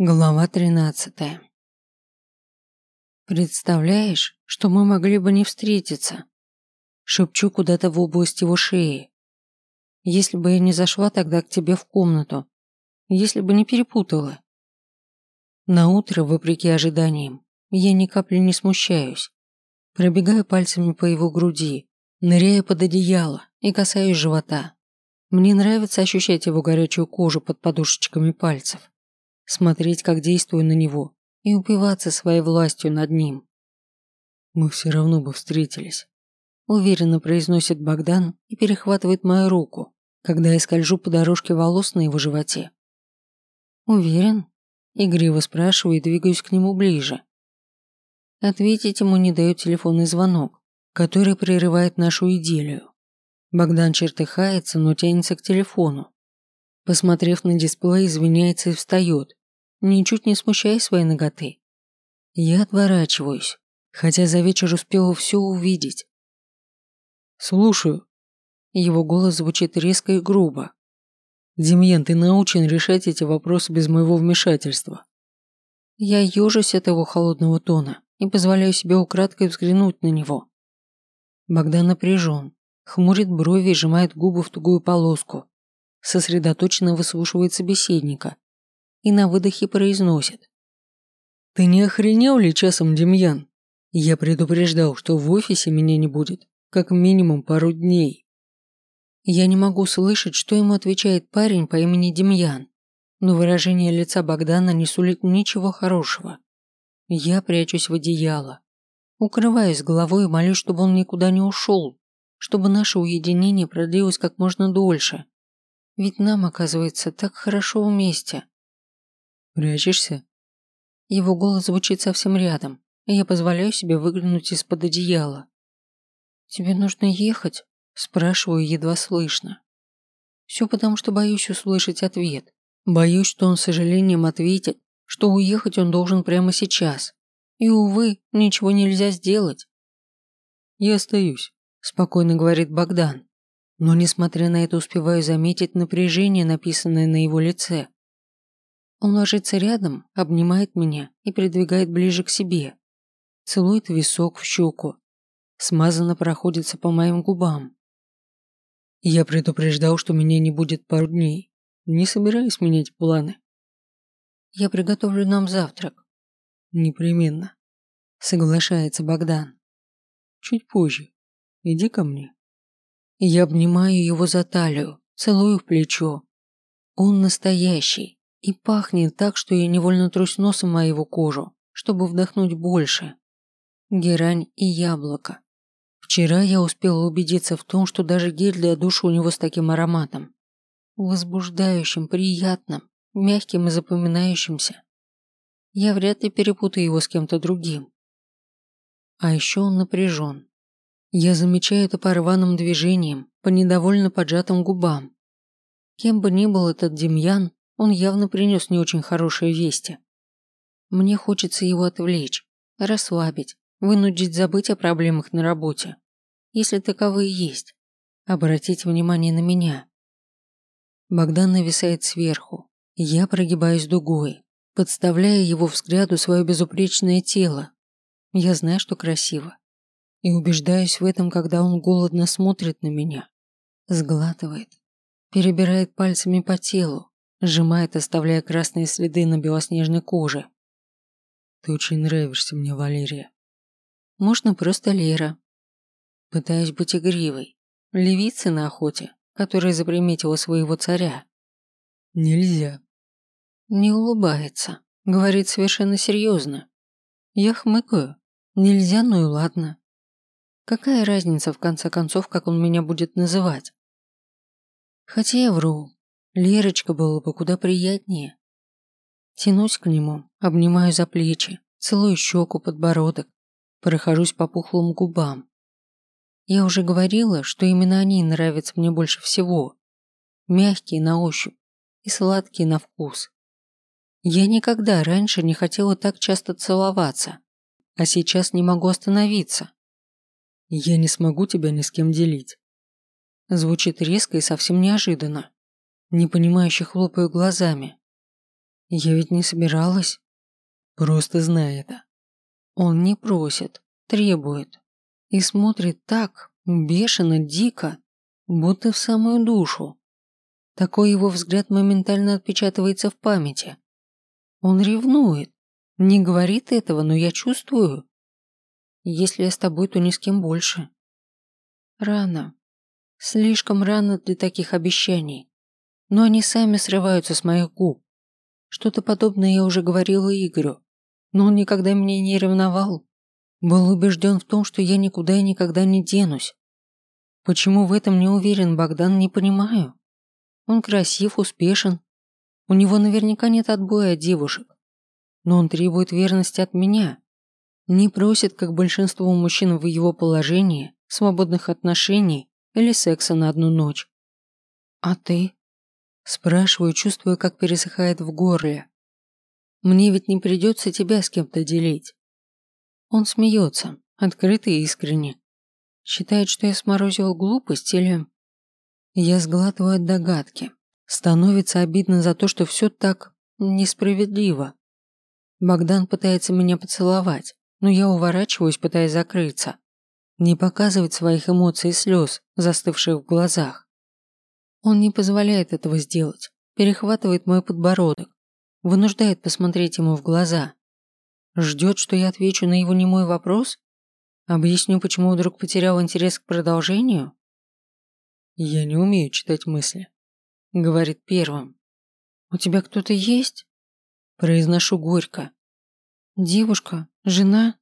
Глава 13. Представляешь, что мы могли бы не встретиться? Шепчу куда-то в область его шеи. Если бы я не зашла тогда к тебе в комнату, если бы не перепутала. На утро, вопреки ожиданиям, я ни капли не смущаюсь. Пробегаю пальцами по его груди, ныряя под одеяло и касаюсь живота. Мне нравится ощущать его горячую кожу под подушечками пальцев смотреть, как действую на него, и упиваться своей властью над ним. «Мы все равно бы встретились», – уверенно произносит Богдан и перехватывает мою руку, когда я скольжу по дорожке волос на его животе. «Уверен?» – игриво спрашиваю и двигаюсь к нему ближе. Ответить ему не дает телефонный звонок, который прерывает нашу идиллию. Богдан чертыхается, но тянется к телефону. Посмотрев на дисплей, извиняется и встает, ничуть не смущая своей ноготы. Я отворачиваюсь, хотя за вечер успела все увидеть. «Слушаю». Его голос звучит резко и грубо. «Демьян, ты научен решать эти вопросы без моего вмешательства». Я ежусь от его холодного тона и позволяю себе украдкой взглянуть на него. Богдан напряжен, хмурит брови и сжимает губы в тугую полоску, сосредоточенно выслушивает собеседника, и на выдохе произносит. «Ты не охренел ли часом, Демьян? Я предупреждал, что в офисе меня не будет, как минимум пару дней». Я не могу слышать, что ему отвечает парень по имени Демьян, но выражение лица Богдана не сулит ничего хорошего. Я прячусь в одеяло, укрываюсь головой и молюсь, чтобы он никуда не ушел, чтобы наше уединение продлилось как можно дольше. Ведь нам, оказывается, так хорошо вместе. «Прячешься?» Его голос звучит совсем рядом, и я позволяю себе выглянуть из-под одеяла. «Тебе нужно ехать?» – спрашиваю едва слышно. Все потому, что боюсь услышать ответ. Боюсь, что он с сожалением ответит, что уехать он должен прямо сейчас. И, увы, ничего нельзя сделать. «Я остаюсь», – спокойно говорит Богдан. Но, несмотря на это, успеваю заметить напряжение, написанное на его лице. Он ложится рядом, обнимает меня и придвигает ближе к себе. Целует висок в щеку. Смазанно проходится по моим губам. Я предупреждал, что меня не будет пару дней. Не собираюсь менять планы. Я приготовлю нам завтрак. Непременно. Соглашается Богдан. Чуть позже. Иди ко мне. Я обнимаю его за талию, целую в плечо. Он настоящий. И пахнет так, что я невольно трусь носом о его кожу, чтобы вдохнуть больше. Герань и яблоко. Вчера я успела убедиться в том, что даже гель для душа у него с таким ароматом. Возбуждающим, приятным, мягким и запоминающимся. Я вряд ли перепутаю его с кем-то другим. А еще он напряжен. Я замечаю это по рваным движениям, по недовольно поджатым губам. Кем бы ни был этот Демьян, он явно принес не очень хорошие вести. Мне хочется его отвлечь, расслабить, вынудить забыть о проблемах на работе, если таковые есть, обратить внимание на меня. Богдан нависает сверху, я прогибаюсь дугой, подставляя его взгляду свое безупречное тело. Я знаю, что красиво. И убеждаюсь в этом, когда он голодно смотрит на меня, сглатывает, перебирает пальцами по телу, сжимает, оставляя красные следы на белоснежной коже. Ты очень нравишься мне, Валерия. Можно просто Лера. Пытаюсь быть игривой. Левицы на охоте, которая заприметила своего царя. Нельзя. Не улыбается. Говорит совершенно серьезно. Я хмыкаю. Нельзя, ну и ладно. Какая разница, в конце концов, как он меня будет называть? Хотя я вру. Лерочка было бы куда приятнее. Тянусь к нему, обнимаю за плечи, целую щеку, подбородок, прохожусь по пухлым губам. Я уже говорила, что именно они нравятся мне больше всего. Мягкие на ощупь и сладкие на вкус. Я никогда раньше не хотела так часто целоваться, а сейчас не могу остановиться. Я не смогу тебя ни с кем делить. Звучит резко и совсем неожиданно непонимающе хлопаю глазами. Я ведь не собиралась. Просто знай это. Он не просит, требует. И смотрит так, бешено, дико, будто в самую душу. Такой его взгляд моментально отпечатывается в памяти. Он ревнует. Не говорит этого, но я чувствую. Если я с тобой, то ни с кем больше. Рано. Слишком рано для таких обещаний. Но они сами срываются с моих губ. Что-то подобное я уже говорила Игорю, но он никогда меня не ревновал. Был убежден в том, что я никуда и никогда не денусь. Почему в этом не уверен Богдан, не понимаю. Он красив, успешен. У него наверняка нет отбоя от девушек. Но он требует верности от меня. Не просит, как большинство мужчин в его положении, свободных отношений или секса на одну ночь. А ты? Спрашиваю, чувствуя, как пересыхает в горле. Мне ведь не придется тебя с кем-то делить. Он смеется, открыто и искренне. Считает, что я сморозил глупость или... Я сглатываю догадки. Становится обидно за то, что все так несправедливо. Богдан пытается меня поцеловать, но я уворачиваюсь, пытаясь закрыться. Не показывать своих эмоций и слез, застывших в глазах. Он не позволяет этого сделать, перехватывает мой подбородок, вынуждает посмотреть ему в глаза. Ждет, что я отвечу на его немой вопрос? Объясню, почему вдруг потерял интерес к продолжению? «Я не умею читать мысли», — говорит первым. «У тебя кто-то есть?» Произношу горько. «Девушка? Жена?»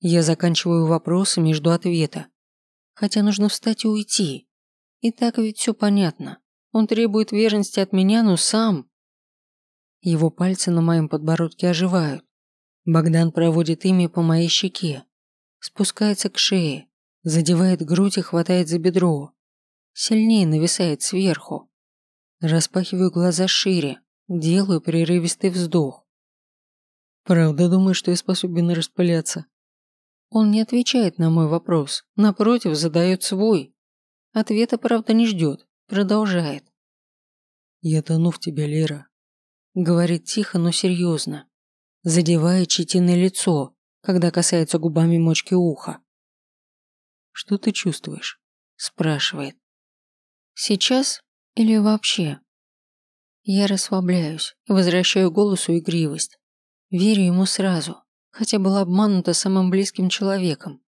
Я заканчиваю вопросы между ответа. Хотя нужно встать и уйти. И так ведь все понятно. Он требует верности от меня, но сам... Его пальцы на моем подбородке оживают. Богдан проводит ими по моей щеке. Спускается к шее, задевает грудь и хватает за бедро. Сильнее нависает сверху. Распахиваю глаза шире, делаю прерывистый вздох. Правда думаю, что я способен распыляться? Он не отвечает на мой вопрос, напротив, задает свой. Ответа, правда, не ждет, продолжает. «Я тону в тебя, Лера», — говорит тихо, но серьезно, задевая щетиное лицо, когда касается губами мочки уха. «Что ты чувствуешь?» – спрашивает. «Сейчас или вообще?» Я расслабляюсь и возвращаю голосу игривость. Верю ему сразу, хотя была обманута самым близким человеком.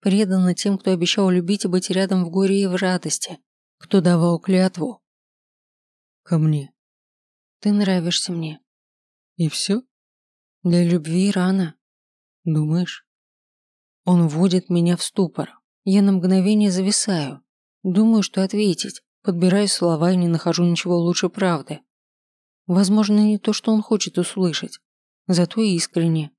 Предана тем, кто обещал любить и быть рядом в горе и в радости, кто давал клятву. Ко мне. Ты нравишься мне. И все? Для любви рано. Думаешь? Он вводит меня в ступор. Я на мгновение зависаю. Думаю, что ответить. Подбираю слова и не нахожу ничего лучше правды. Возможно, не то, что он хочет услышать. Зато искренне.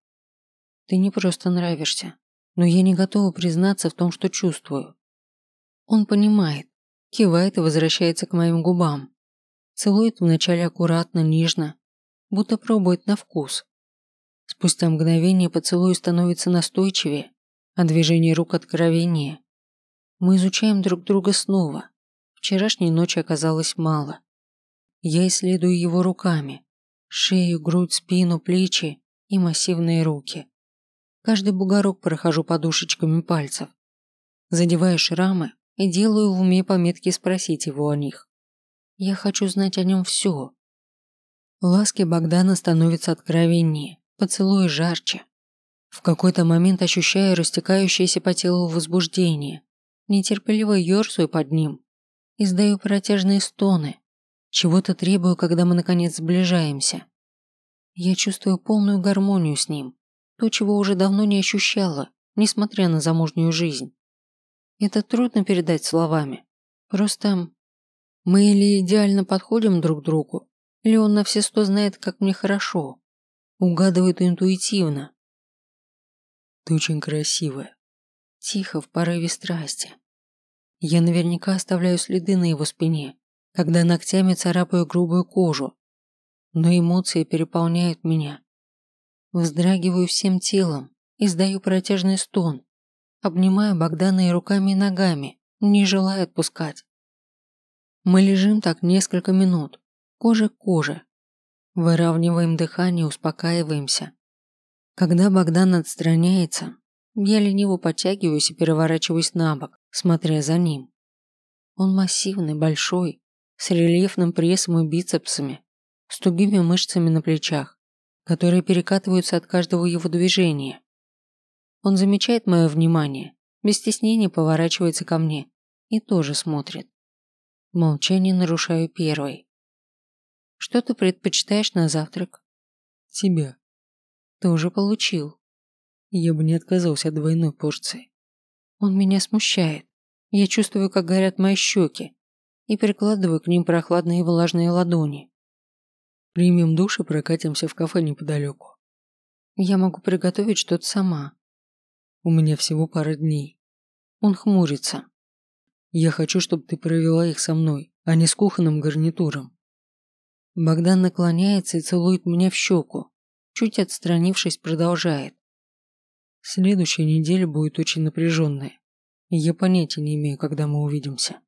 Ты не просто нравишься но я не готова признаться в том, что чувствую. Он понимает, кивает и возвращается к моим губам. Целует вначале аккуратно, нежно, будто пробует на вкус. Спустя мгновение поцелуй становится настойчивее, а движение рук откровеннее. Мы изучаем друг друга снова. Вчерашней ночи оказалось мало. Я исследую его руками. Шею, грудь, спину, плечи и массивные руки. Каждый бугорок прохожу подушечками пальцев. Задеваю шрамы и делаю в уме пометки спросить его о них. Я хочу знать о нем все. Ласки Богдана становятся откровеннее, поцелуи жарче. В какой-то момент ощущаю растекающееся по телу возбуждение, нетерпеливо ерзаю под ним, издаю протяжные стоны, чего-то требую, когда мы наконец сближаемся. Я чувствую полную гармонию с ним, то, чего уже давно не ощущала, несмотря на замужнюю жизнь. Это трудно передать словами. Просто мы или идеально подходим друг другу, или он на все сто знает, как мне хорошо. Угадывает интуитивно. Ты очень красивая. Тихо, в порыве страсти. Я наверняка оставляю следы на его спине, когда ногтями царапаю грубую кожу. Но эмоции переполняют меня. Вздрагиваю всем телом, издаю протяжный стон, обнимаю Богдана и руками и ногами, не желая отпускать. Мы лежим так несколько минут, кожа к коже. Выравниваем дыхание, успокаиваемся. Когда Богдан отстраняется, я лениво подтягиваюсь и переворачиваюсь на бок, смотря за ним. Он массивный, большой, с рельефным прессом и бицепсами, с тугими мышцами на плечах, которые перекатываются от каждого его движения. Он замечает мое внимание, без стеснения поворачивается ко мне и тоже смотрит. Молчание нарушаю первой. Что ты предпочитаешь на завтрак? Тебя. Ты уже получил. Я бы не отказался от двойной порции. Он меня смущает. Я чувствую, как горят мои щеки, и прикладываю к ним прохладные влажные ладони. Примем душ и прокатимся в кафе неподалеку. Я могу приготовить что-то сама. У меня всего пара дней. Он хмурится. Я хочу, чтобы ты провела их со мной, а не с кухонным гарнитуром. Богдан наклоняется и целует меня в щеку. Чуть отстранившись, продолжает. Следующая неделя будет очень напряженная. Я понятия не имею, когда мы увидимся.